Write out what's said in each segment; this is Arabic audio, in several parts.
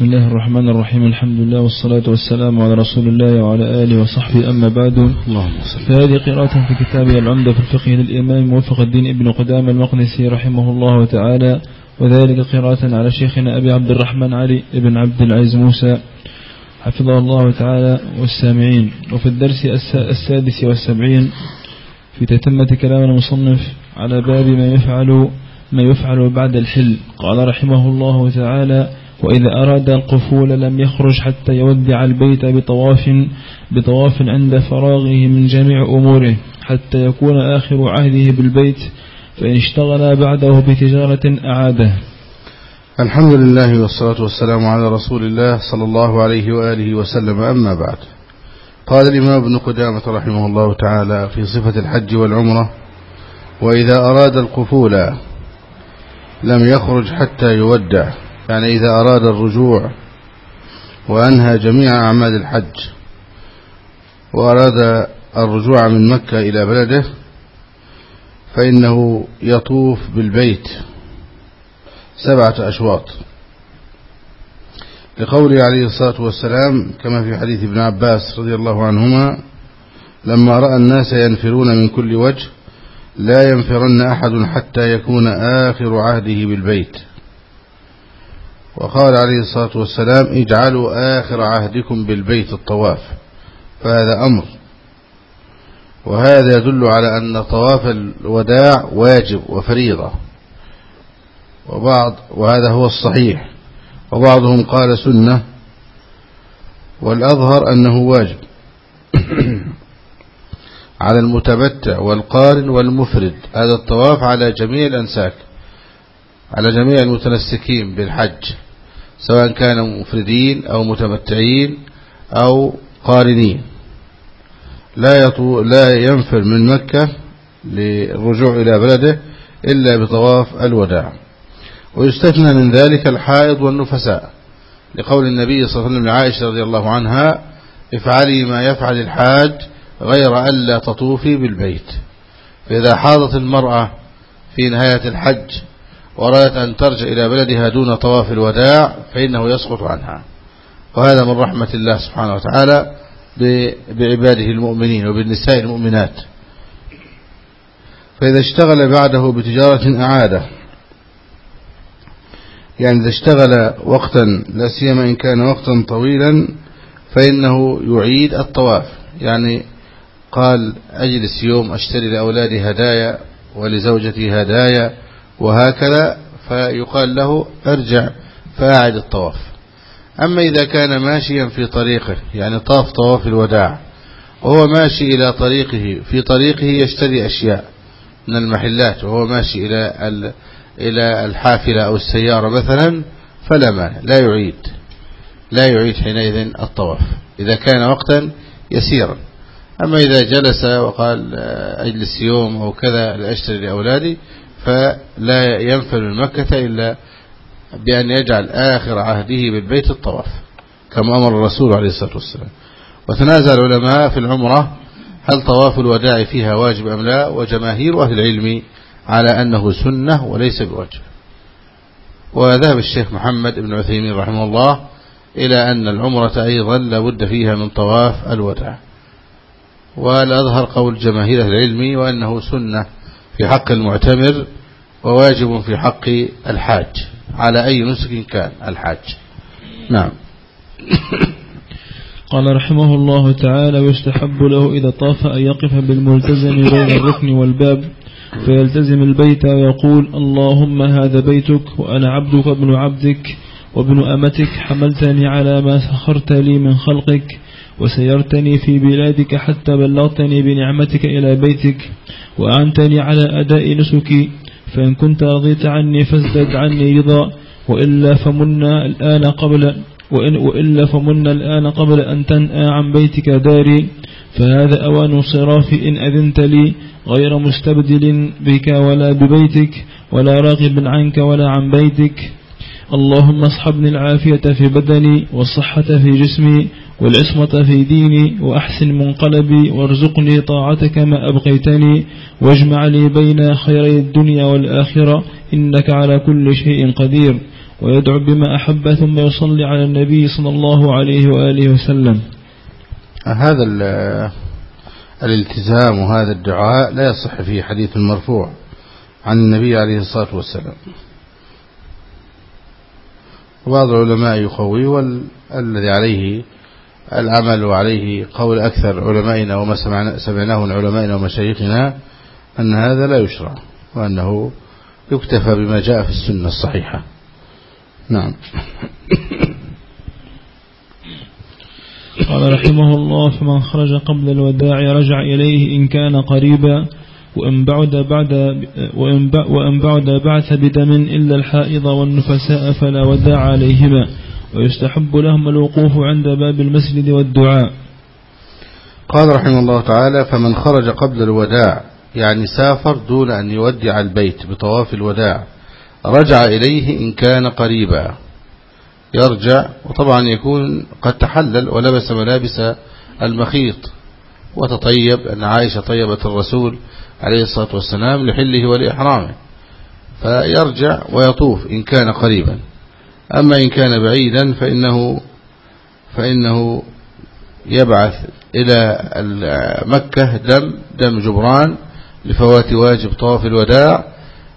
بسم الله الرحمن الرحيم. الحمد لله والصلاة والسلام على رسول الله وعلى آله وصحبه. أما بعد اللهم فهذه قراءة في كتابه العمدة في الفقه للإمام موفق الدين ابن قدام المقدسي رحمه الله تعالى وذلك قراءة على شيخنا أبي عبد الرحمن علي بن عبد العزيز موسى حفظه الله تعالى والسامعين. وفي الدرس السادس والسبعين في تتمة كلام المصنف على باب ما يفعل ما يفعل بعد الحل. قال رحمه الله تعالى وإذا أراد القفول لم يخرج حتى يودع البيت بطواف بطواف عند فراغه من جميع أموره حتى يكون آخر عهده بالبيت فإن اشتغل بعده بتجارة أعاده. الحمد لله والصلاة والسلام على رسول الله صلى الله عليه وآله وسلم. أما بعد قال الإمام ابن قدامة رحمه الله تعالى في صفة الحج والعمرة وإذا أراد القفول لم يخرج حتى يودع يعني إذا أراد الرجوع وأنهى جميع أعمال الحج وأراد الرجوع من مكة إلى بلده فإنه يطوف بالبيت سبعة أشواط. لقوله عليه الصلاة والسلام كما في حديث ابن عباس رضي الله عنهما لما رأى الناس ينفرون من كل وجه لا ينفرن أحد حتى يكون آخر عهده بالبيت. وقال عليه الصلاة والسلام اجعلوا آخر عهدكم بالبيت الطواف فهذا أمر. وهذا يدل على أن طواف الوداع واجب وفريضة. وبعض وهذا هو الصحيح. وبعضهم قال سنة والأظهر أنه واجب. على المتمتع والقارن والمفرد هذا الطواف على جميع الأنساك. على جميع المتنسكين بالحج سواء كانوا مفردين أو متمتعين أو قارنين. لا يطو لا ينفر من مكة للرجوع إلى بلده إلا بطواف الوداع. ويستثنى من ذلك الحائض والنفساء. لقول النبي صلى الله عليه وسلم لعائشة رضي الله عنها افعلي ما يفعل الحاج غير ألا تطوفي بالبيت. فإذا حاضت المرأة في نهاية الحج وأرادت أن ترجع إلى بلدها دون طواف الوداع فإنه يسقط عنها. وهذا من رحمة الله سبحانه وتعالى بعباده المؤمنين وبالنساء المؤمنات. فإذا اشتغل بعده بتجارة أعاده. يعني إذا اشتغل وقتا لا سيما إن كان وقتا طويلا فإنه يعيد الطواف. يعني قال أجلس يوم أشتري لأولادي هدايا ولزوجتي هدايا وهكذا فيقال له ارجع فاعد الطواف. أما إذا كان ماشيا في طريقه يعني طاف طواف الوداع وهو ماشي إلى طريقه في طريقه يشتري أشياء من المحلات وهو ماشي إلى إلى الحافلة أو السيارة مثلا فلا مانع لا يعيد لا يعيد حينئذ الطواف إذا كان وقتا يسيرا. أما إذا جلس وقال أجلس يوم أو كذا لأشتري لأولادي فلا ينفل من مكة إلا بأن يجعل آخر عهده بالبيت الطواف كما أمر الرسول عليه الصلاة والسلام. وتنازع العلماء في العمرة هل طواف الوداع فيها واجب أم لا وجماهير أهل العلم على أنه سنة وليس بواجب. وذهب الشيخ محمد بن عثيمين رحمه الله إلى أن العمرة أيضا لابد فيها من طواف الوداع. والأظهر قول جماهير العلم وأنه سنة في حق المعتمر وواجب في حق الحاج على أي نسك كان الحاج. نعم. قال رحمه الله تعالى ويستحب له إذا طاف أن يقف بالملتزم بين الركن والباب فيلتزم البيت ويقول اللهم هذا بيتك وأنا عبدك ابن عبدك وابن أمتك حملتني على ما سخرت لي من خلقك وسيرتني في بلادك حتى بلغتني بنعمتك إلى بيتك وأعنتني على أداء نسكي فإن كنت رضيت عني فازدد عني رضا وإلا فمنا الآن قبل وإن وإلا فمنا الآن قبل أن تنأى عن بيتك داري فهذا أوان صرافي إن أذنت لي غير مستبدل بك ولا ببيتك ولا راغب عنك ولا عن بيتك. اللهم اصحبني العافية في بدني والصحة في جسمي والعصمة في ديني وأحسن منقلبي وارزقني طاعتك ما أبقيتني واجمع لي بين خيري الدنيا والآخرة إنك على كل شيء قدير ويدعو بما أحب ثم يصلي على النبي صلى الله عليه وآله وسلم. هذا الالتزام وهذا الدعاء لا يصح فيه حديث مرفوع عن النبي عليه الصلاة والسلام. وبعض العلماء يقوي والذي عليه العمل وعليه قول أكثر علمائنا وما سمعناه من علمائنا ومشايخنا أن هذا لا يشرع وأنه يكتفى بما جاء في السنة الصحيحة. نعم. قال رحمه الله فمن خرج قبل الوداع رجع إليه إن كان قريبا وإن بعد بعد وإن بعد بعث بدم إلا الحائض والنفساء فلا وداع عليهما. ويستحب لهم الوقوف عند باب المسجد والدعاء. قال رحمه الله تعالى فمن خرج قبل الوداع يعني سافر دون أن يودع البيت بطواف الوداع رجع إليه إن كان قريبا. يرجع وطبعا يكون قد تحلل ولبس ملابس المخيط وتطيب أن عائشة طيبت الرسول عليه الصلاة والسلام لحله ولإحرامه. فيرجع ويطوف إن كان قريبا. أما إن كان بعيدا فإنه فإنه يبعث إلى مكة دم دم جبران لفوات واجب طواف الوداع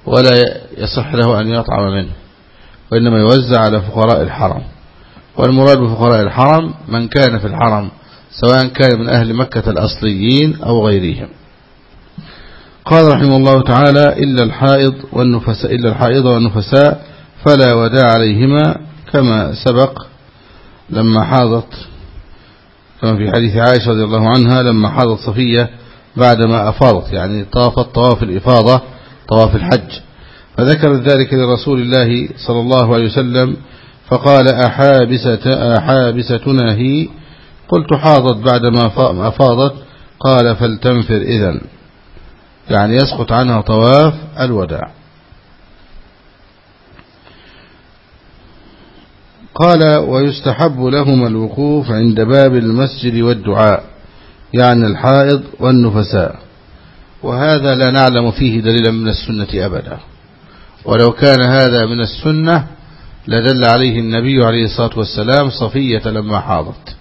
ولا يصح له أن يطعم منه وإنما يوزع على فقراء الحرم. والمراد بفقراء الحرم من كان في الحرم سواء كان من أهل مكة الأصليين أو غيرهم. قال رحمه الله تعالى إلا الحائض والنفساء إلا الحائض والنفساء فلا وداع عليهما كما سبق لما حاضت كما في حديث عائشة رضي الله عنها لما حاضت صفية بعدما أفاضت يعني طافت طواف الإفاضة طواف الحج. فذكرت ذلك لرسول الله صلى الله عليه وسلم فقال أحابسة أحابستنا هي؟ قلت حاضت بعدما أفاضت. قال فلتنفر إذن. يعني يسقط عنها طواف الوداع. قال ويستحب لهما الوقوف عند باب المسجد والدعاء يعني الحائض والنفساء. وهذا لا نعلم فيه دليلا من السنة أبدا. ولو كان هذا من السنة لدل عليه النبي عليه الصلاة والسلام صفية لما حاضت.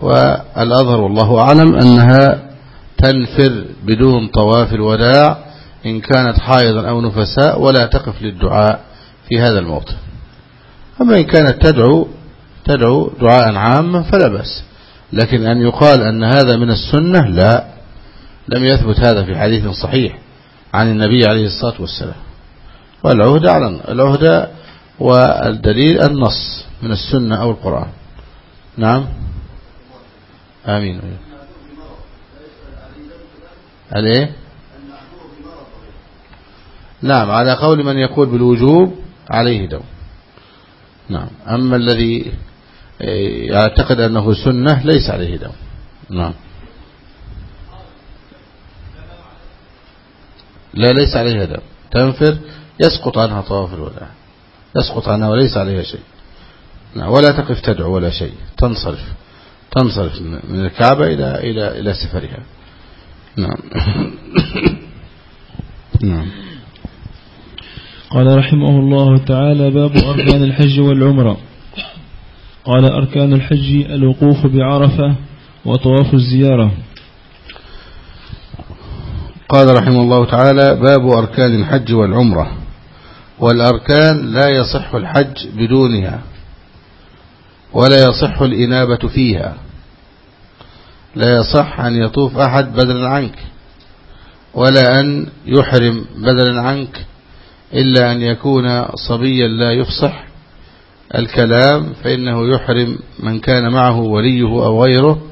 والأظهر والله أعلم أنها تنفر بدون طواف الوداع إن كانت حائضا أو نفساء ولا تقف للدعاء في هذا الموطن. أما إن كانت تدعو تدعو دعاء عاما فلا بأس. لكن أن يقال أن هذا من السنة لا. لم يثبت هذا في حديث صحيح عن النبي عليه الصلاة والسلام. والعهدة على العهدة والدليل النص من السنة أو القرآن. نعم. آمين. الايه نعم. على قول من يقول بالوجوب عليه دم. نعم. أما الذي يعتقد أنه سنة ليس عليه دم. نعم. لا ليس عليها دم. تنفر يسقط عنها طواف الوداع يسقط عنها وليس عليها شيء. نعم. ولا تقف تدعو ولا شيء. تنصرف. تنصرف من الكعبة إلى إلى إلى سفرها. نعم. نعم. قال رحمه الله تعالى باب أركان الحج والعمرة. قال أركان الحج الوقوف بعرفة وطواف الزيارة. قال رحمه الله تعالى باب أركان الحج والعمرة. والأركان لا يصح الحج بدونها ولا يصح الإنابة فيها. لا يصح أن يطوف أحد بدلا عنك ولا أن يحرم بدلا عنك. إلا أن يكون صبيا لا يفصح الكلام فإنه يحرم من كان معه وليه أو غيره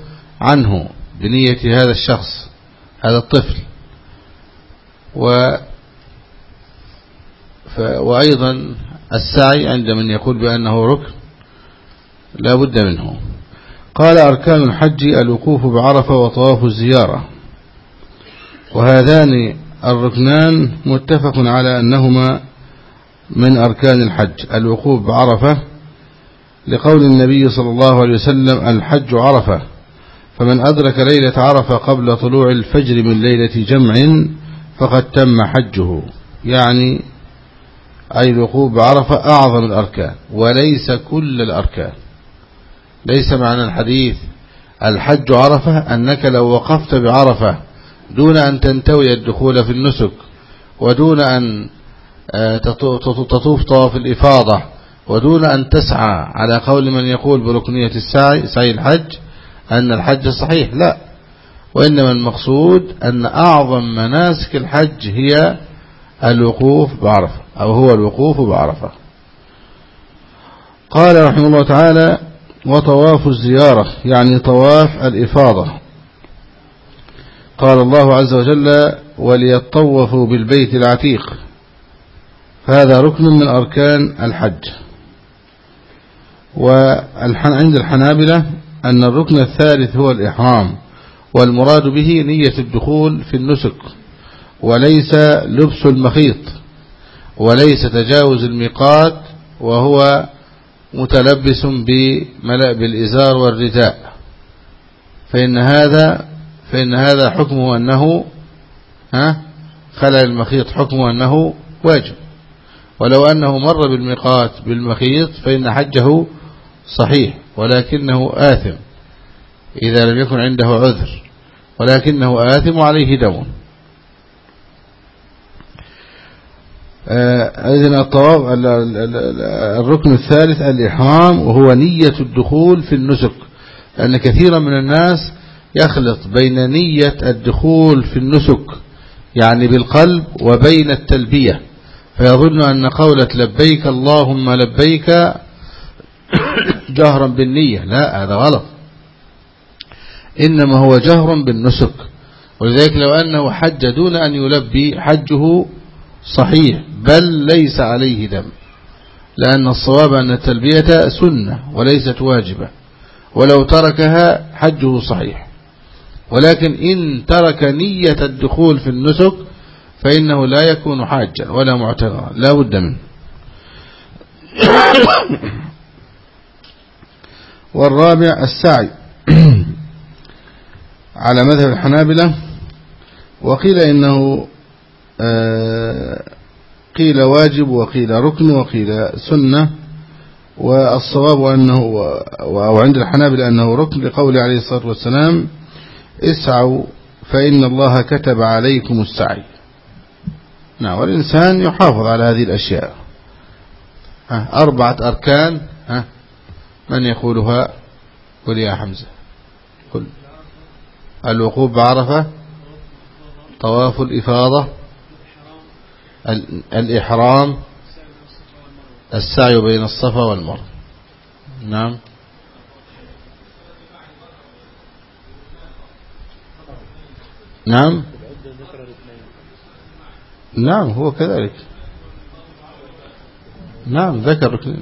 عنه بنية هذا الشخص هذا الطفل. و وأيضا السعي عند من يقول بأنه ركن لا بد منه. قال أركان الحج الوقوف بعرفة وطواف الزيارة. وهذان الركنان متفق على أنهما من أركان الحج. الوقوف بعرفة لقول النبي صلى الله عليه وسلم الحج عرفة فمن أدرك ليلة عرفة قبل طلوع الفجر من ليلة جمع فقد تم حجه. يعني أي الوقوف بعرفة أعظم الأركان وليس كل الأركان. ليس معنى الحديث الحج عرفة أنك لو وقفت بعرفة دون أن تنتوي الدخول في النسك ودون أن آه، تطوف طواف الإفاضة ودون أن تسعى على قول من يقول بركنية السعي سعي الحج أن الحج صحيح لا. وإنما المقصود أن أعظم مناسك الحج هي الوقوف بعرفة أو هو الوقوف بعرفة. قال رحمه الله تعالى وطواف الزيارة يعني طواف الإفاضة. قال الله عز وجل وليطوفوا بالبيت العتيق. هذا ركن من أركان الحج. وعند الحنابلة أن الركن الثالث هو الإحرام والمراد به نية الدخول في النسك وليس لبس المخيط وليس تجاوز الميقات وهو متلبس بالإزار والرداء. فإن هذا فإن هذا حكمه أنه ها خلع المخيط حكمه أنه واجب. ولو أنه مر بالميقات بالمخيط فإن حجه صحيح ولكنه آثم إذا لم يكن عنده عذر ولكنه آثم عليه دم. آه، إذن الطواف الركن الثالث الإحرام وهو نية الدخول في النسك لأن كثيرا من الناس يخلط بين نية الدخول في النسك يعني بالقلب وبين التلبية. فيظن أن قولة لبيك اللهم لبيك جهرا بالنية. لا هذا غلط. إنما هو جهر بالنسك. ولذلك لو أنه حج دون أن يلبي حجه صحيح بل ليس عليه دم. لأن الصواب أن التلبية سنة وليست واجبة. ولو تركها حجه صحيح. ولكن إن ترك نية الدخول في النسك فإنه لا يكون حاجا ولا معتذرا لا بد منه. والرابع السعي. على مذهب الحنابلة وقيل إنه آه، قيل واجب وقيل ركن وقيل سنة والصواب أنه أو عند الحنابلة أنه ركن لقول عليه الصلاة والسلام اسعوا فإن الله كتب عليكم السعي. نعم والإنسان يحافظ على هذه الأشياء. أربعة أركان ها من يقولها؟ قل يا حمزة. قل. الوقوف بعرفة طواف الإفاضة الإحرام السعي بين الصفا والمروة. نعم. نعم. نعم هو كذلك. نعم ذكر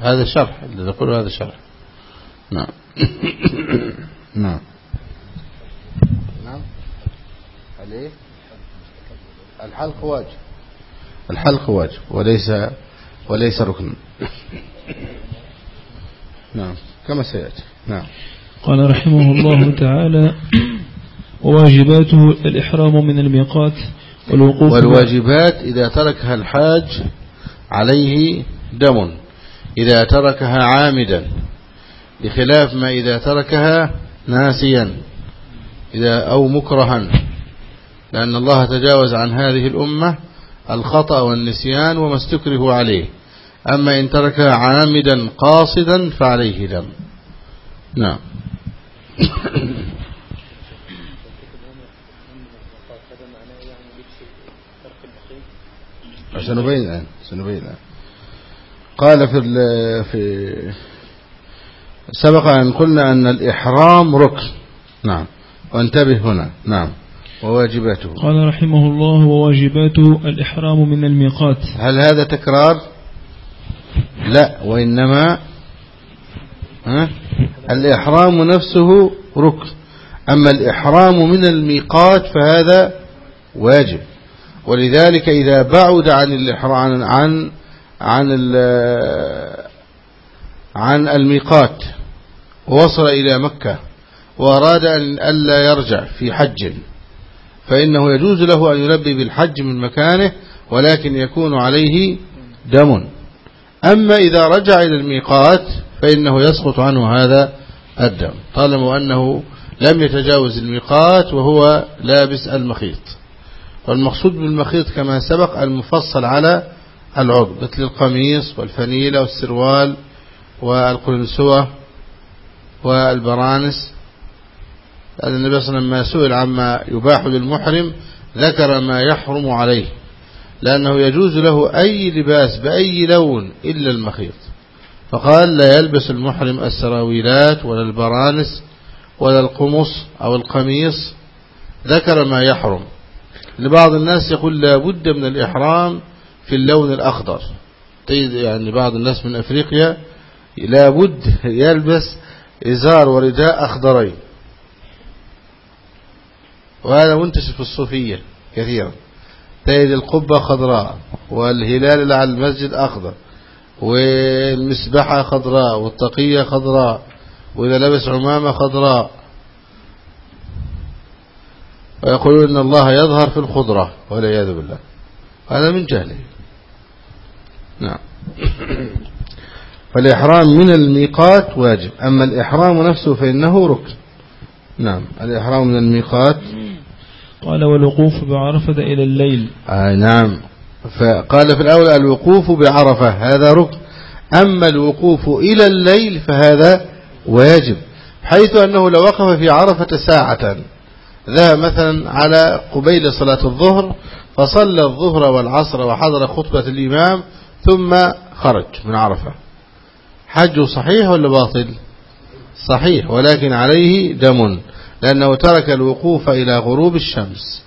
هذا شرح اللي يقول هذا شرح. نعم. نعم. نعم. عليه الحلق واجب. الحلق واجب وليس وليس ركن. نعم كما سيأتي. نعم. قال رحمه الله تعالى وواجباته الإحرام من الميقات والوقوف والواجبات إذا تركها الحاج عليه دم إذا تركها عامدا بخلاف ما إذا تركها ناسيا إذا أو مكرها. لأن الله تجاوز عن هذه الأمة الخطأ والنسيان وما استكره عليه. أما إن تركها عامدا قاصدا فعليه دم. نعم. سنبين الآن سنبين الآن. قال في في سبق أن قلنا أن الإحرام ركن. نعم. وانتبه هنا. نعم. وواجباته. قال رحمه الله وواجباته الإحرام من الميقات. هل هذا تكرار؟ لا. وإنما ها؟ الإحرام نفسه ركن. أما الإحرام من الميقات فهذا واجب. ولذلك إذا بعد عن الإحرام عن عن عن الميقات ووصل إلى مكة وأراد أن ألا يرجع في حج فإنه يجوز له أن يلبي بالحج من مكانه ولكن يكون عليه دم. أما إذا رجع إلى الميقات فإنه يسقط عنه هذا الدم. طالما أنه لم يتجاوز الميقات وهو لابس المخيط. والمقصود بالمخيط كما سبق المفصل على العضو مثل القميص والفنيلة والسروال والقلنسوة والبرانس. لأن النبي صلى الله عليه وسلم ما سئل عما يباح للمحرم ذكر ما يحرم عليه لأنه يجوز له أي لباس بأي لون إلا المخيط. فقال لا يلبس المحرم السراويلات ولا البرانس ولا القمص أو القميص. ذكر ما يحرم. لبعض الناس يقول لا بد من الإحرام في اللون الأخضر. يعني بعض الناس من أفريقيا لا بد يلبس إزار ورداء أخضرين. وهذا منتشر في الصوفية كثيرا. تجد القبة خضراء والهلال اللي على المسجد أخضر والمسبحة خضراء والتقية خضراء وإذا لبس عمامة خضراء ويقولون إن الله يظهر في الخضرة والعياذ بالله. هذا من جهله. نعم. فالإحرام من الميقات واجب. أما الإحرام نفسه فإنه ركن. نعم. الإحرام من الميقات. قال والوقوف بعرفة إلى الليل. آه نعم. فقال في الأول الوقوف بعرفة هذا ركن. أما الوقوف إلى الليل فهذا واجب حيث أنه لو وقف في عرفة ساعة ذهب مثلا على قبيل صلاة الظهر فصلى الظهر والعصر وحضر خطبة الإمام ثم خرج من عرفة. حجه صحيح ولا باطل؟ صحيح ولكن عليه دم لأنه ترك الوقوف إلى غروب الشمس.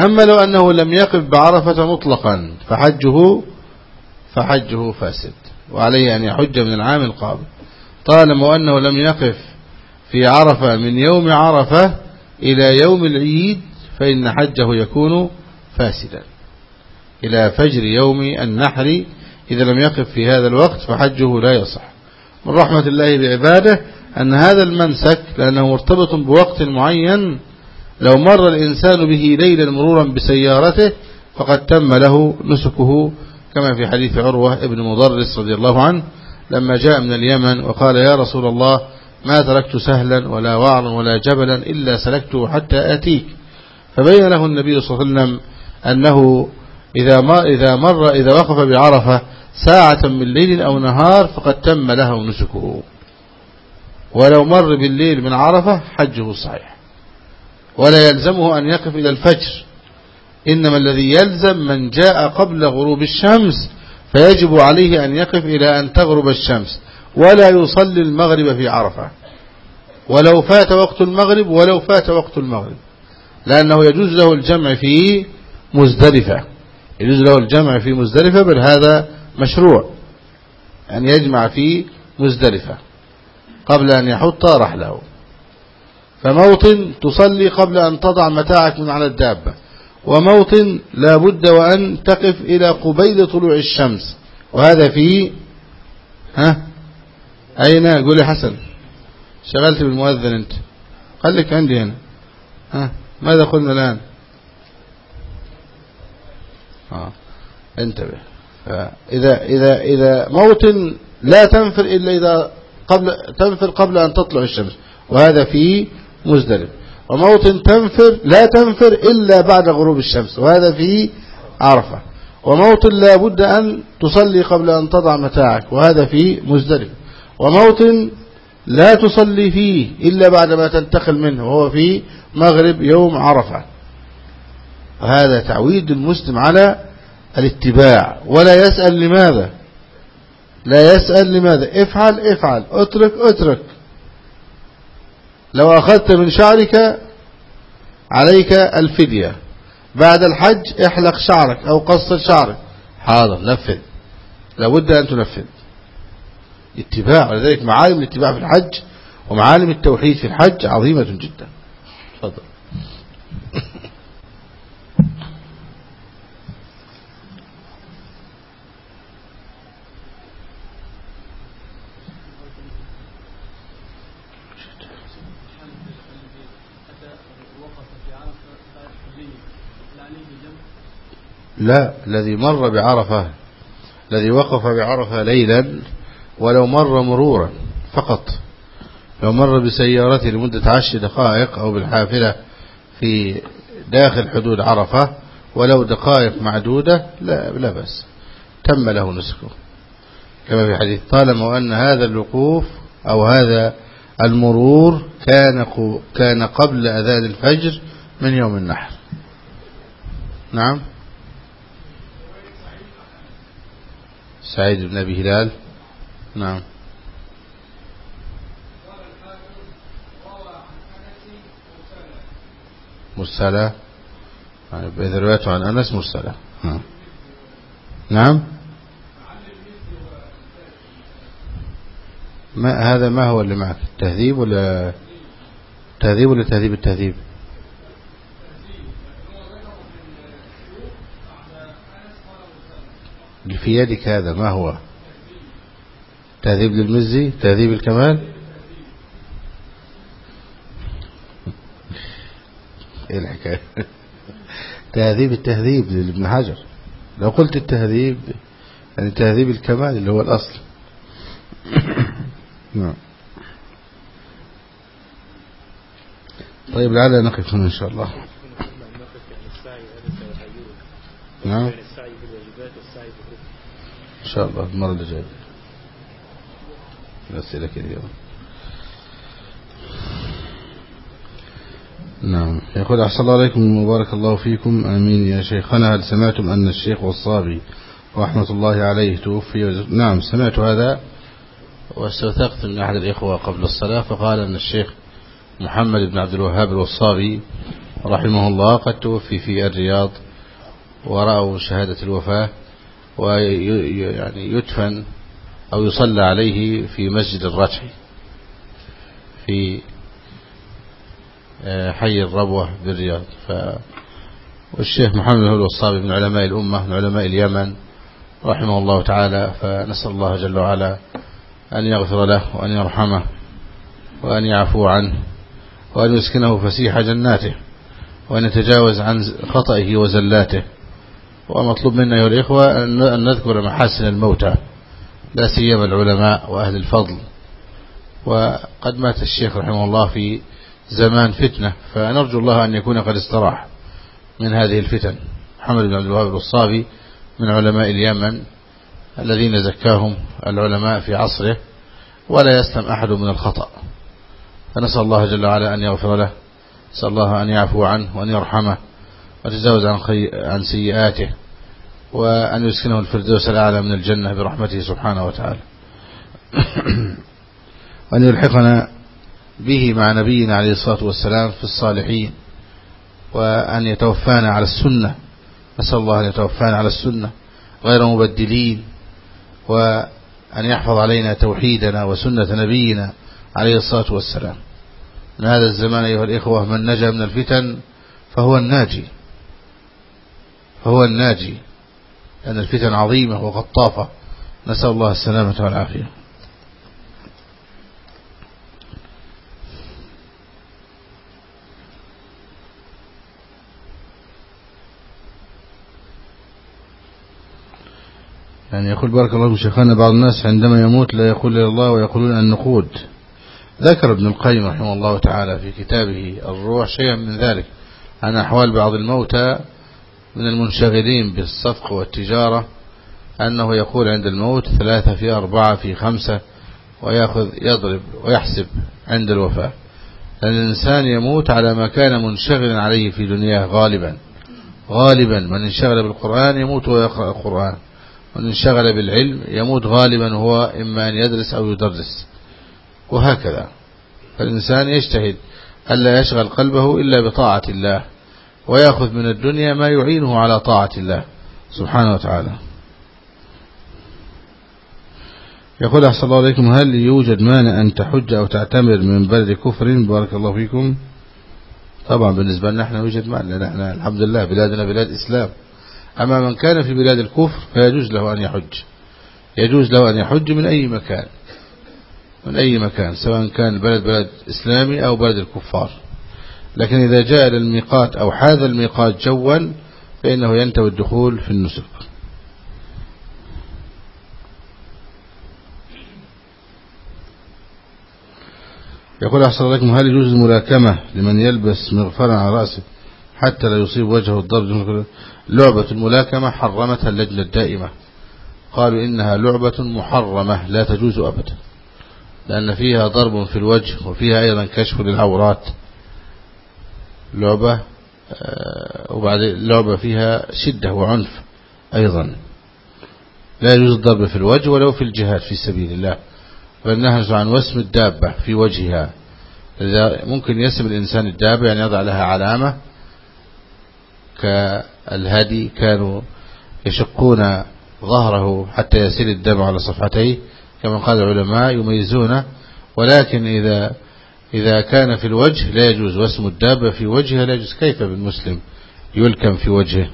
أما لو أنه لم يقف بعرفة مطلقا فحجه فحجه فاسد وعليه أن يحج من العام القابل. طالما أنه لم يقف في عرفة من يوم عرفة إلى يوم العيد فإن حجه يكون فاسدا. إلى فجر يوم النحر إذا لم يقف في هذا الوقت فحجه لا يصح. من رحمة الله بعباده أن هذا المنسك لأنه مرتبط بوقت معين لو مر الإنسان به ليلا مرورا بسيارته فقد تم له نسكه كما في حديث عروة ابن مضرس رضي الله عنه لما جاء من اليمن وقال يا رسول الله ما تركت سهلا ولا وعرا ولا جبلا إلا سلكته حتى آتيك. فبين له النبي صلى الله عليه وسلم أنه إذا ما إذا مر إذا وقف بعرفة ساعة من ليل أو نهار فقد تم له نسكه. ولو مر بالليل من عرفة حجه صحيح. ولا يلزمه أن يقف إلى الفجر. إنما الذي يلزم من جاء قبل غروب الشمس فيجب عليه أن يقف إلى أن تغرب الشمس. ولا يصلي المغرب في عرفة. ولو فات وقت المغرب ولو فات وقت المغرب. لأنه يجوز له الجمع في مزدلفة. يجوز له الجمع في مزدلفة بل هذا مشروع. أن يجمع في مزدلفة. قبل أن يحط رحله فموطن تصلي قبل أن تضع متاعك من على الدابة. وموطن لا بد وأن تقف إلى قبيل طلوع الشمس. وهذا في ها؟ أين؟ قولي حسن. شغلت بالمؤذن أنت. خليك عندي هنا ها؟ ماذا قلنا الآن؟ آه. انتبه. فإذا إذا إذا موطن لا تنفر إلا إذا قبل تنفر قبل أن تطلع الشمس. وهذا في مزدلف. وموطن تنفر لا تنفر إلا بعد غروب الشمس. وهذا في عرفة. وموطن لا بد أن تصلي قبل أن تضع متاعك. وهذا في مزدلف. وموطن لا تصلي فيه إلا بعد ما تنتقل منه وهو في مغرب يوم عرفة. وهذا تعويد المسلم على الاتباع. ولا يسأل لماذا؟ لا يسأل لماذا؟ افعل افعل اترك اترك. لو أخذت من شعرك عليك الفدية. بعد الحج احلق شعرك أو قصر شعرك. حاضر نفذ. لابد أن تنفذ. اتباع ولذلك معالم الاتباع في الحج ومعالم التوحيد في الحج عظيمة جدا. تفضل. لا الذي مر بعرفة الذي وقف بعرفة ليلا ولو مر مرورا فقط. لو مر بسيارته لمدة عشر دقائق أو بالحافلة في داخل حدود عرفة ولو دقائق معدودة لا, لا بس تم له نسكه. كما في حديث طالما أن هذا الوقوف أو هذا المرور كان كان قبل أذان الفجر من يوم النحر. نعم. سعيد بن أبي هلال. نعم. مرسلة. إذا روايته عن أنس مرسلة. نعم. ما هذا ما هو اللي معك؟ التهذيب ولا تهذيب ولا تهذيب التهذيب؟ اللي في يدك هذا ما هو؟ تهذيب للمزي تهذيب الكمال. إيه الحكاية؟ تهذيب التهذيب لابن حجر. لو قلت التهذيب يعني تهذيب الكمال اللي هو الأصل. نعم. طيب لعلنا نقف هنا إن شاء الله. نعم. إن شاء الله المرة اللي جاية. الأسئلة كثيرة. نعم. يقول أحسن الله عليكم وبارك الله فيكم. آمين يا شيخنا. هل سمعتم أن الشيخ والصابي رحمة الله عليه توفي نعم سمعت هذا. واستوثقت من أحد الإخوة قبل الصلاة فقال أن الشيخ محمد بن عبد الوهاب الوصابي رحمه الله قد توفي في الرياض ورأوا شهادة الوفاة ويعني يدفن أو يصلى عليه في مسجد الرجح في آه، حي الربوة بالرياض. ف والشيخ محمد هو الوصابي من علماء الأمة من علماء اليمن رحمه الله تعالى. فنسأل الله جل وعلا أن يغفر له وأن يرحمه وأن يعفو عنه وأن يسكنه فسيح جناته وأن يتجاوز عن خطئه وزلاته. ومطلوب منا أيها الإخوة أن نذكر محاسن الموتى. لا سيما العلماء وأهل الفضل. وقد مات الشيخ رحمه الله في زمان فتنة فنرجو الله أن يكون قد استراح من هذه الفتن. محمد بن عبد الوهاب الوصابي من علماء اليمن الذين زكاهم العلماء في عصره ولا يسلم أحد من الخطأ. فنسأل الله جل وعلا أن يغفر له نسأل الله أن يعفو عنه وأن يرحمه وتجاوز عن, عن سيئاته. وأن يسكنه الفردوس الأعلى من الجنة برحمته سبحانه وتعالى. وأن يلحقنا به مع نبينا عليه الصلاة والسلام في الصالحين. وأن يتوفانا على السنة. نسأل الله أن يتوفانا على السنة غير مبدلين. وأن يحفظ علينا توحيدنا وسنة نبينا عليه الصلاة والسلام. من هذا الزمان أيها الإخوة من نجا من الفتن فهو الناجي. فهو الناجي. لأن الفتن عظيمة وخطافة نسأل الله السلامة والعافية. يعني يقول بارك الله شيخنا بعض الناس عندما يموت لا يقول إلى الله ويقولون النقود. ذكر ابن القيم رحمه الله تعالى في كتابه الروح شيئا من ذلك. عن أحوال بعض الموتى من المنشغلين بالصفق والتجارة أنه يقول عند الموت ثلاثة في أربعة في خمسة ويأخذ يضرب ويحسب عند الوفاة. الإنسان يموت على ما كان منشغلا عليه في دنياه غالبا. غالبا من انشغل بالقرآن يموت ويقرأ القرآن. ومن انشغل بالعلم يموت غالبا هو إما أن يدرس أو يدرس. وهكذا. فالإنسان يجتهد ألا يشغل قلبه إلا بطاعة الله. ويأخذ من الدنيا ما يعينه على طاعة الله سبحانه وتعالى. يقول أحسن الله عليكم هل يوجد مانع أن تحج أو تعتمر من بلد كفر؟ بارك الله فيكم. طبعا بالنسبة لنا إحنا يوجد مانع نحن الحمد لله بلادنا بلاد إسلام. أما من كان في بلاد الكفر فيجوز له أن يحج. يجوز له أن يحج من أي مكان. من أي مكان سواء كان البلد بلد إسلامي أو بلد الكفار. لكن إذا جاء للميقات أو هذا الميقات جوا فإنه ينتوي الدخول في النسك. يقول أحسن لكم هل يجوز الملاكمة لمن يلبس مغفرا على رأسه حتى لا يصيب وجهه الضرب؟ لعبة الملاكمة حرمتها اللجنة الدائمة. قالوا إنها لعبة محرمة لا تجوز أبدا لأن فيها ضرب في الوجه وفيها أيضا كشف للعورات. لعبة آه، وبعد لعبة فيها شدة وعنف أيضا. لا يجوز الضرب في الوجه ولو في الجهاد في سبيل الله. فالنهج عن وسم الدابة في وجهها. إذا ممكن يسم الإنسان الدابة يعني يضع لها علامة كالهدي كانوا يشقون ظهره حتى يسيل الدم على صفحتيه كما قال العلماء يميزونه ولكن إذا إذا كان في الوجه لا يجوز واسم الدابة في وجهها لا يجوز. كيف بالمسلم يلكم في وجهه؟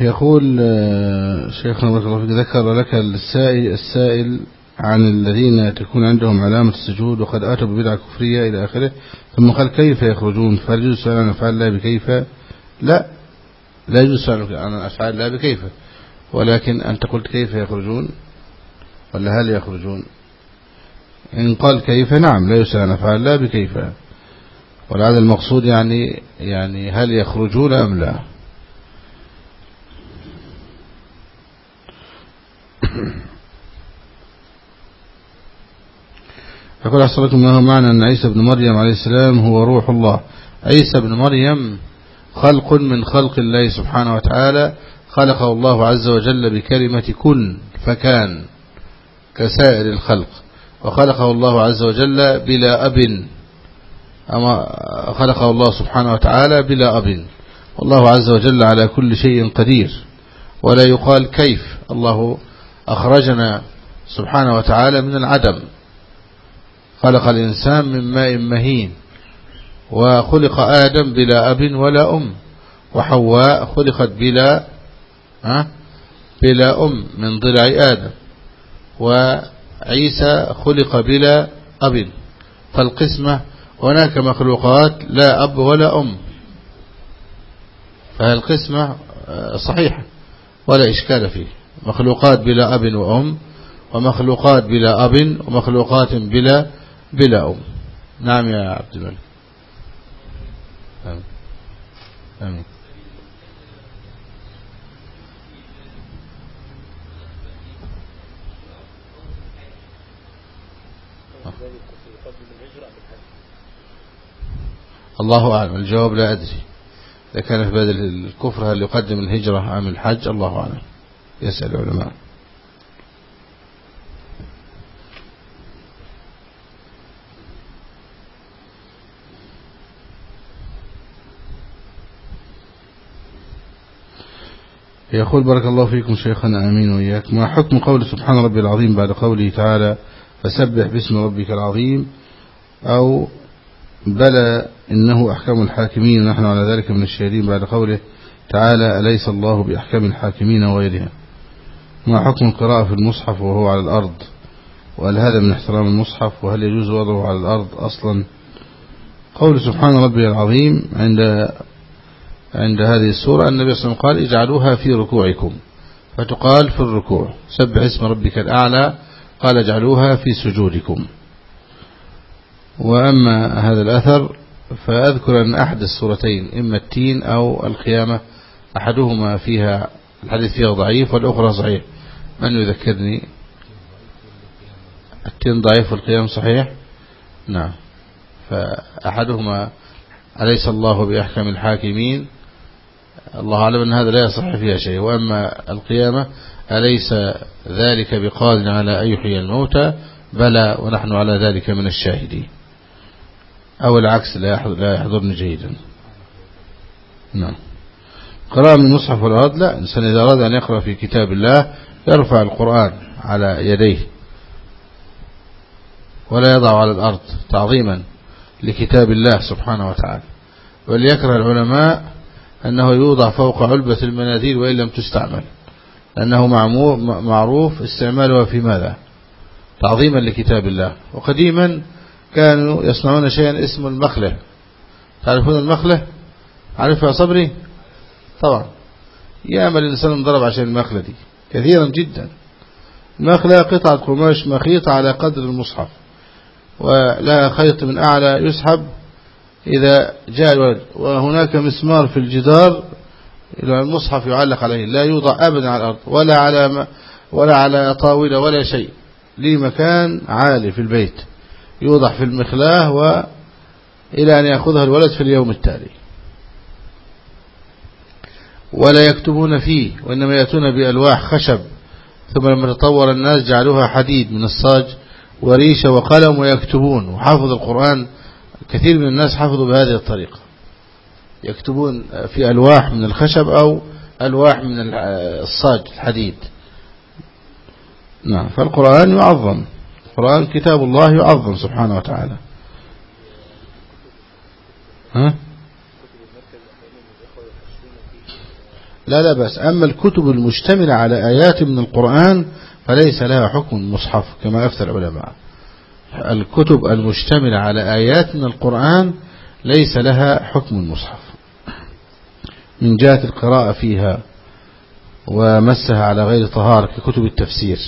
يقول آه، شيخنا الله ذكر لك السائل, السائل عن الذين تكون عندهم علامة السجود وقد آتوا ببدعة كفرية إلى آخره ثم قال كيف يخرجون؟ فهل يجوز عن أفعال الله بكيف؟ لا. لا يجوز عن أفعال الله بكيف. ولكن أنت قلت كيف يخرجون؟ ولا هل يخرجون؟ إن قال كيف نعم لا يسأل عن أفعال الله بكيف. ولهذا المقصود يعني يعني هل يخرجون أم لا؟ يقول أحصلكم الله معنى أن عيسى بن مريم عليه السلام هو روح الله. عيسى بن مريم خلق من خلق الله سبحانه وتعالى خلقه الله عز وجل بكلمة كن فكان كسائر الخلق. وخلقه الله عز وجل بلا أب. أما خلقه الله سبحانه وتعالى بلا أب. والله عز وجل على كل شيء قدير. ولا يقال كيف. الله أخرجنا سبحانه وتعالى من العدم. خلق الإنسان من ماء مهين وخلق آدم بلا أب ولا أم وحواء خلقت بلا بلا أم من ضلع آدم وعيسى خلق بلا أب. فالقسمة هناك مخلوقات لا أب ولا أم. فالقسمة صحيحة ولا إشكال فيه. مخلوقات بلا أب وأم ومخلوقات بلا أب ومخلوقات بلا بلا أم. نعم يا عبد الملك. آمين آمين الله أعلم. الجواب لا أدري. إذا كان في بدل الكفر هل يقدم الهجرة أم الحج؟ الله أعلم. يسأل العلماء. يقول بارك الله فيكم شيخنا أمين وإياك ما حكم قول سبحان ربي العظيم بعد قوله تعالى فسبح باسم ربك العظيم أو بلى إنه أحكم الحاكمين ونحن على ذلك من الشهيدين بعد قوله تعالى أليس الله بأحكم الحاكمين وغيرها. ما حكم القراءة في المصحف وهو على الأرض؟ وهل هذا من احترام المصحف؟ وهل يجوز وضعه على الأرض أصلا؟ قول سبحان ربي العظيم عند عند هذه السورة النبي صلى الله عليه وسلم قال اجعلوها في ركوعكم. فتقال في الركوع. سبح اسم ربك الأعلى. قال اجعلوها في سجودكم. وأما هذا الأثر فأذكر أن أحد السورتين إما التين أو القيامة أحدهما فيها الحديث فيها ضعيف والأخرى صحيح. من يذكرني؟ التين ضعيف والقيام صحيح؟ نعم. فأحدهما أليس الله بأحكم الحاكمين؟ الله أعلم أن هذا لا يصح فيها شيء. وأما القيامة أليس ذلك بقادر على أن يحيي الموتى؟ بلى ونحن على ذلك من الشاهدين. أو العكس لا يحضرني جيدا. نعم. قراءة من مصحف والأرض لا. إنسان إذا أراد أن يقرأ في كتاب الله يرفع القرآن على يديه. ولا يضع على الأرض تعظيما لكتاب الله سبحانه وتعالى. وليكره العلماء أنه يوضع فوق علبة المناديل وإن لم تستعمل. لأنه معروف استعمالها في ماذا؟ تعظيما لكتاب الله. وقديما كانوا يصنعون شيئا اسمه المخلة. تعرفون المخلة؟ عارفها صبري؟ طبعا. ياما الإنسان انضرب عشان المخلة دي. كثيرا جدا. المخلة قطعة قماش مخيطة على قدر المصحف. ولها خيط من أعلى يسحب إذا جاء الولد وهناك مسمار في الجدار المصحف يعلق عليه لا يوضع أبدا على الأرض ولا على ولا على طاولة ولا شيء لي مكان عالي في البيت يوضع في المخلاه وإلى أن يأخذها الولد في اليوم التالي. ولا يكتبون فيه وإنما يأتون بألواح خشب ثم لما تطور الناس جعلوها حديد من الصاج وريشة وقلم ويكتبون وحافظ القرآن كثير من الناس حفظوا بهذه الطريقة. يكتبون في ألواح من الخشب أو ألواح من الصاج الحديد. نعم فالقرآن يعظم. القرآن كتاب الله يعظم سبحانه وتعالى. ها؟ لا لا بس أما الكتب المشتملة على آيات من القرآن فليس لها حكم المصحف كما أفتى العلماء. الكتب المشتملة على آيات من القرآن ليس لها حكم المصحف. من جهة القراءة فيها ومسها على غير طهارة ككتب التفسير.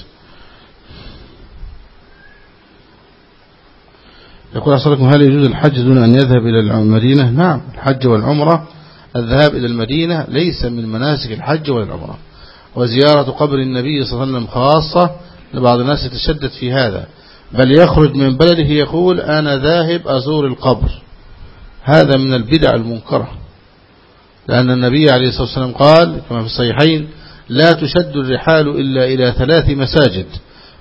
يقول أصلكم هل يجوز الحج دون أن يذهب إلى المدينة؟ نعم الحج والعمرة الذهاب إلى المدينة ليس من مناسك الحج ولا العمرة وزيارة قبر النبي صلى الله عليه وسلم خاصة لبعض الناس يتشدد في هذا. بل يخرج من بلده يقول أنا ذاهب أزور القبر. هذا من البدع المنكرة. لأن النبي عليه الصلاة والسلام قال كما في الصحيحين لا تشد الرحال إلا إلى ثلاث مساجد.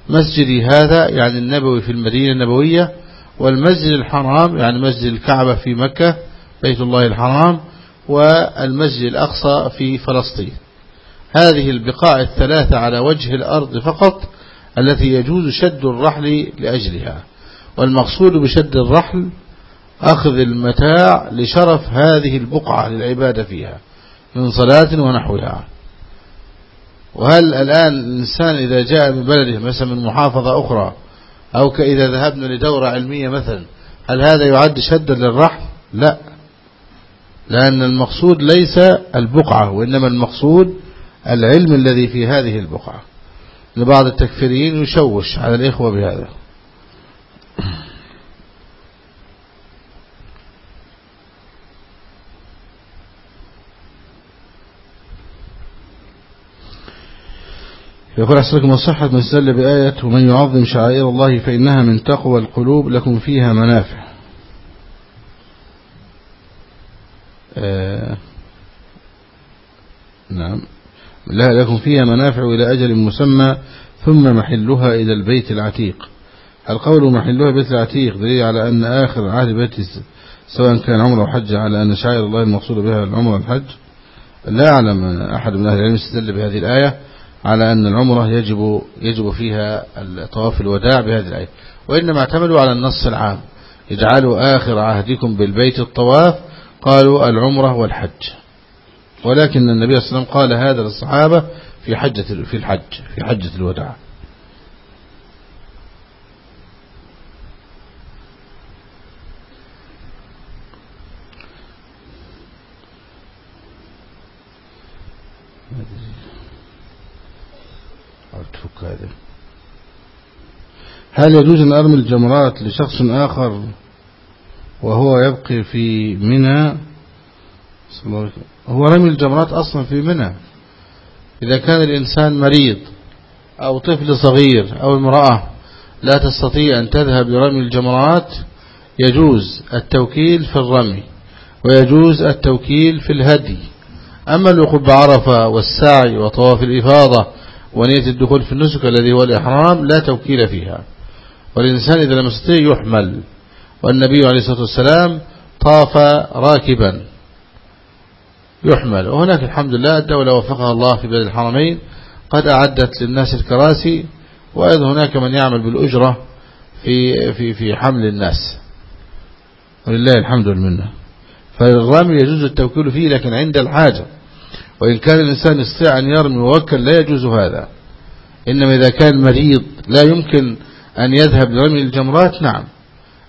مسجدي هذا يعني النبوي في المدينة النبوية والمسجد الحرام يعني مسجد الكعبة في مكة بيت الله الحرام والمسجد الأقصى في فلسطين. هذه البقاع الثلاثة على وجه الأرض فقط التي يجوز شد الرحل لأجلها والمقصود بشد الرحل أخذ المتاع لشرف هذه البقعة للعبادة فيها من صلاة ونحوها. وهل الآن الإنسان إذا جاء من بلده مثلا من محافظة أخرى أو كإذا ذهبنا لدورة علمية مثلا هل هذا يعد شدا للرحل؟ لا. لأن المقصود ليس البقعة وإنما المقصود العلم الذي في هذه البقعة. لبعض التكفيريين يشوش على الإخوة بهذا. يقول أحسنكم الصحة من سل بآية ومن يعظم شعائر الله فإنها من تقوى القلوب لكم فيها منافع. آه نعم. لا لكم فيها منافع إلى أجل مسمى ثم محلها إلى البيت العتيق. القول محلها بيت العتيق دليل على أن آخر عهد بيت سواء كان عمرة وحج على أن شعائر الله المقصود بها العمر والحج. لا أعلم أحد من أهل العلم استدل بهذه الآية على أن العمرة يجب يجب فيها طواف الوداع بهذه الآية. وإنما اعتمدوا على النص العام. اجعلوا آخر عهدكم بالبيت الطواف قالوا العمرة والحج. ولكن النبي صلى الله عليه وسلم قال هذا للصحابة في حجة في الحج في حجة الوداع. هل يجوز أن أرمي الجمرات لشخص آخر وهو يبقي في منى؟ هو رمي الجمرات أصلا في منى. إذا كان الإنسان مريض أو طفل صغير أو امرأة لا تستطيع أن تذهب لرمي الجمرات يجوز التوكيل في الرمي ويجوز التوكيل في الهدي. أما الوقوف بعرفة والسعي وطواف الإفاضة ونية الدخول في النسك الذي هو الإحرام لا توكيل فيها. والإنسان إذا لم يستطيع يحمل. والنبي عليه الصلاة والسلام طاف راكبا. يحمل. وهناك الحمد لله الدولة وفقها الله في بلد الحرمين قد أعدت للناس الكراسي وأيضا هناك من يعمل بالأجرة في في في حمل الناس. ولله الحمد والمنة. فالرمي يجوز التوكيل فيه لكن عند الحاجة. وإن كان الإنسان يستطيع أن يرمي ووكل لا يجوز هذا. إنما إذا كان مريض لا يمكن أن يذهب لرمي الجمرات نعم.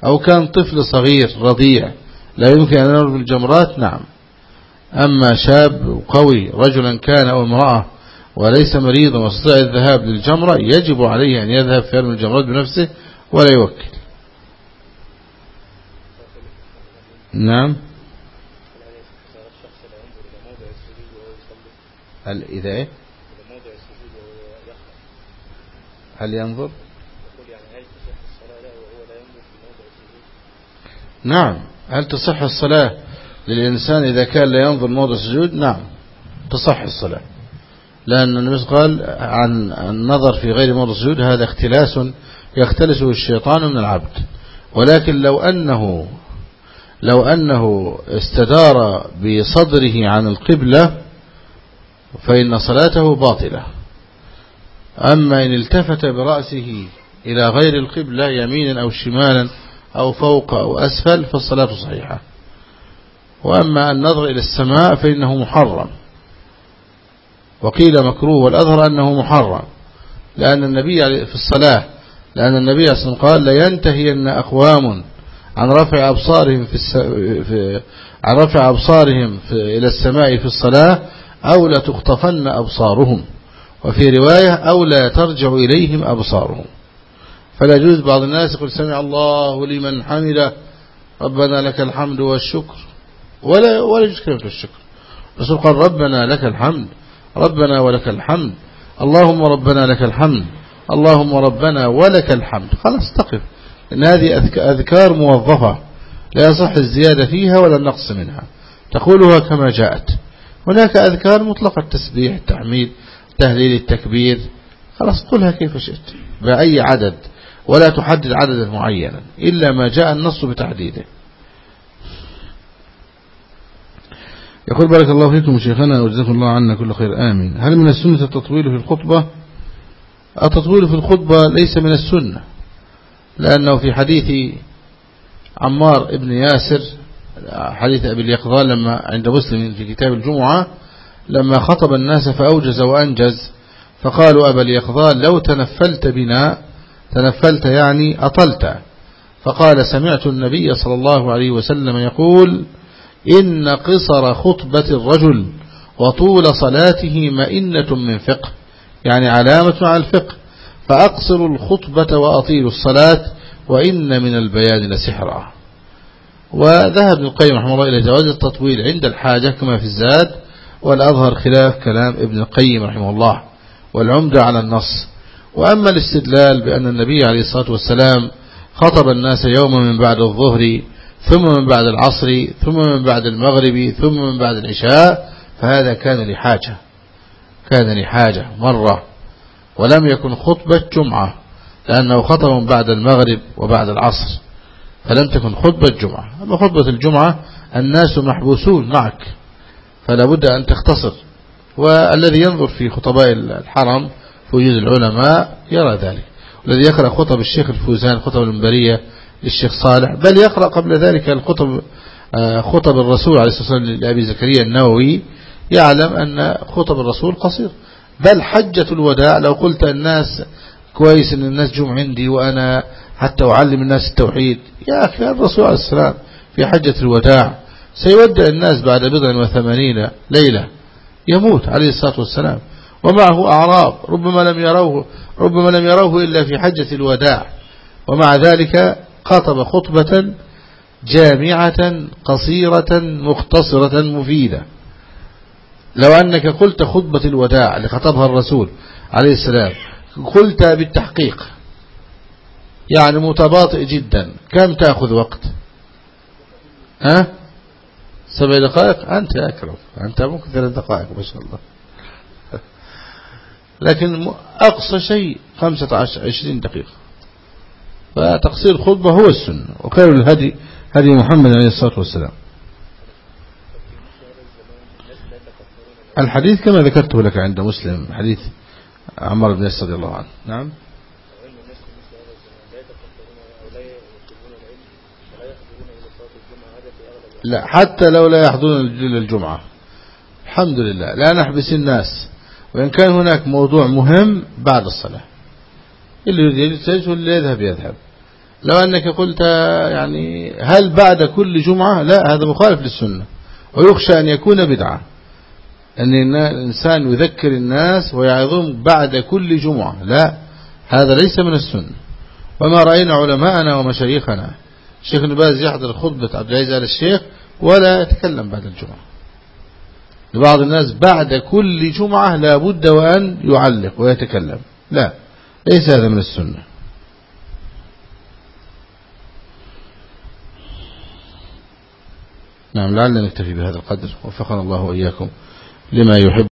أو كان طفل صغير رضيع لا يمكن أن يرمي الجمرات نعم. أما شاب قوي رجلا كان أو امرأة وليس مريضا واستطاع الذهاب للجمرة يجب عليه أن يذهب في يرمي الجمرات بنفسه ولا يوكل. نعم. هل إذا إيه؟ هل ينظر؟ نعم. هل تصح الصلاة؟ للإنسان إذا كان لا ينظر موضع السجود نعم تصح الصلاة. لأن النبي قال عن النظر في غير موضع السجود هذا اختلاس يختلسه الشيطان من العبد. ولكن لو أنه لو أنه استدار بصدره عن القبلة فإن صلاته باطلة. أما إن التفت برأسه إلى غير القبلة يمينا أو شمالا أو فوق أو أسفل فالصلاة صحيحة. وأما النظر إلى السماء فإنه محرم. وقيل مكروه والأظهر أنه محرم. لأن النبي في الصلاة لأن النبي صلى الله عليه وسلم قال لينتهين أقوام عن رفع أبصارهم في, الس... في عن رفع أبصارهم في... إلى السماء في الصلاة أو لا تخطفن أبصارهم. وفي رواية أو لا ترجع إليهم أبصارهم. فلا يجوز بعض الناس يقول سمع الله لمن حمده ربنا لك الحمد والشكر. ولا ولا يجوز كلمة الشكر. الرسول قال ربنا لك الحمد ربنا ولك الحمد اللهم ربنا لك الحمد اللهم ربنا ولك الحمد. خلاص تقف. إن هذه أذكار موظفة لا يصح الزيادة فيها ولا النقص منها. تقولها كما جاءت. هناك أذكار مطلقة التسبيح التحميد تهليل التكبير. خلاص قلها كيف شئت. بأي عدد. ولا تحدد عددا معينا. إلا ما جاء النص بتحديده. يقول بارك الله فيكم شيخنا وجزاكم الله عنا كل خير. آمين. هل من السنة التطويل في الخطبة؟ التطويل في الخطبة ليس من السنة لأنه في حديث عمار ابن ياسر حديث أبي اليقظان لما عند مسلم في كتاب الجمعة لما خطب الناس فأوجز وأنجز فقالوا أبا اليقظان لو تنفلت بنا تنفلت يعني أطلت. فقال سمعت النبي صلى الله عليه وسلم يقول إن قصر خطبة الرجل وطول صلاته مئنة من فقه يعني علامة على الفقه. فأقصر الخطبة وأطيل الصلاة وإن من البيان لسحرا. وذهب ابن القيم رحمه الله إلى جواز التطويل عند الحاجة كما في الزاد والأظهر خلاف كلام ابن القيم رحمه الله والعمدة على النص. وأما الاستدلال بأن النبي عليه الصلاة والسلام خطب الناس يوما من بعد الظهر ثم من بعد العصر ثم من بعد المغرب ثم من بعد العشاء فهذا كان لحاجة كان لحاجة مرة ولم يكن خطبة جمعة لأنه خطب بعد المغرب وبعد العصر فلم تكن خطبة جمعة. أما خطبة الجمعة الناس محبوسون معك فلا بد أن تختصر. والذي ينظر في خطباء الحرم في وجود العلماء يرى ذلك. الذي يقرأ خطب الشيخ الفوزان خطب المنبرية للشيخ صالح بل يقرأ قبل ذلك الخطب آه، خطب الرسول عليه الصلاة والسلام لأبي زكريا النووي يعلم أن خطب الرسول قصير. بل حجة الوداع لو قلت الناس كويس أن الناس جم عندي وأنا حتى أعلم الناس التوحيد يا أخي الرسول عليه السلام في حجة الوداع. سيودع الناس بعد بضع وثمانين ليلة يموت عليه الصلاة والسلام. ومعه أعراب ربما لم يروه ربما لم يروه إلا في حجة الوداع. ومع ذلك خطب خطبة جامعة قصيرة مختصرة مفيدة. لو أنك قلت خطبة الوداع اللي خطبها الرسول عليه السلام قلت بالتحقيق. يعني متباطئ جدا. كم تأخذ وقت؟ ها؟ سبع دقائق؟ أنت أكرم. أنت ممكن ثلاث دقائق ما شاء الله. لكن أقصى شيء خمسة عشر عشرين دقيقة. فتقصير الخطبة هو السنة وخير الهدي هدي محمد عليه الصلاة والسلام. الحديث كما ذكرته لك عند مسلم حديث عمر بن يسر رضي الله عنه. نعم. لا حتى لو لا يحضرون الجمعة. الحمد لله لا نحبس الناس. وإن كان هناك موضوع مهم بعد الصلاة. اللي يريد يجلس واللي يذهب يذهب. لو أنك قلت يعني هل بعد كل جمعة؟ لا هذا مخالف للسنة. ويخشى أن يكون بدعة. أن الإنسان يذكر الناس ويعظهم بعد كل جمعة. لا هذا ليس من السنة. وما رأينا علماءنا ومشايخنا. الشيخ نباز يحضر خطبة عبد العزيز آل الشيخ ولا يتكلم بعد الجمعة. لبعض الناس بعد كل جمعة لا بد وأن يعلق ويتكلم. لا. ليس هذا من السنة. نعم لعلنا نكتفي بهذا القدر. وفقنا الله وإياكم لما يحب.